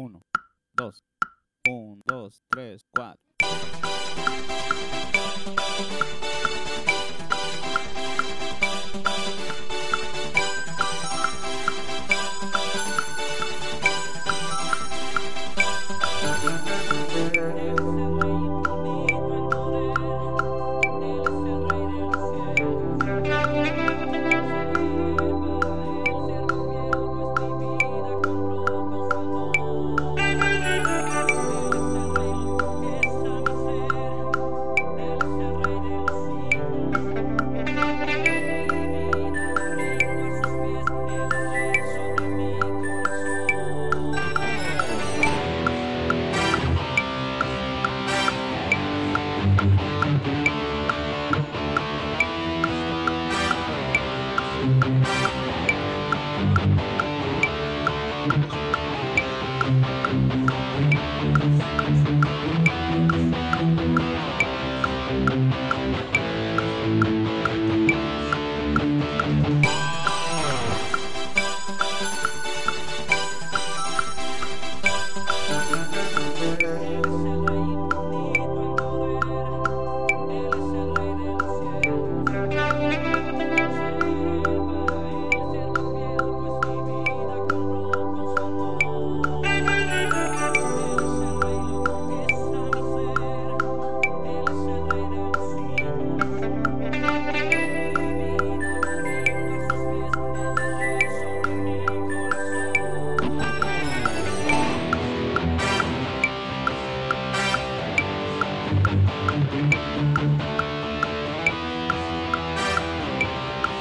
Uno, dos, un, dos, tres, cuatro.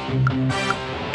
Música